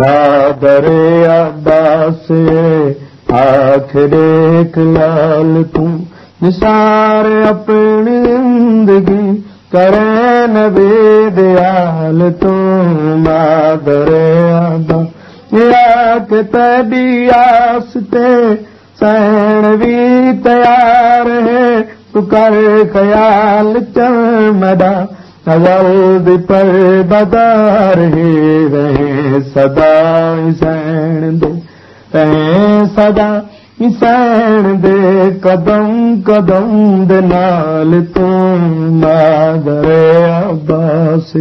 مادري عباس آخر لال تون. اپني زندگي ڪري نه بيديال تون. مادري عباس تڏي آس تي سهڻ به تيار تون ڪر خيال مدا पर बदार ही रहे सदा सैण दे। रहे सदा सैण दे कदम कदम दे नाल तूं मादर अब्बास